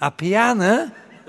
Apiane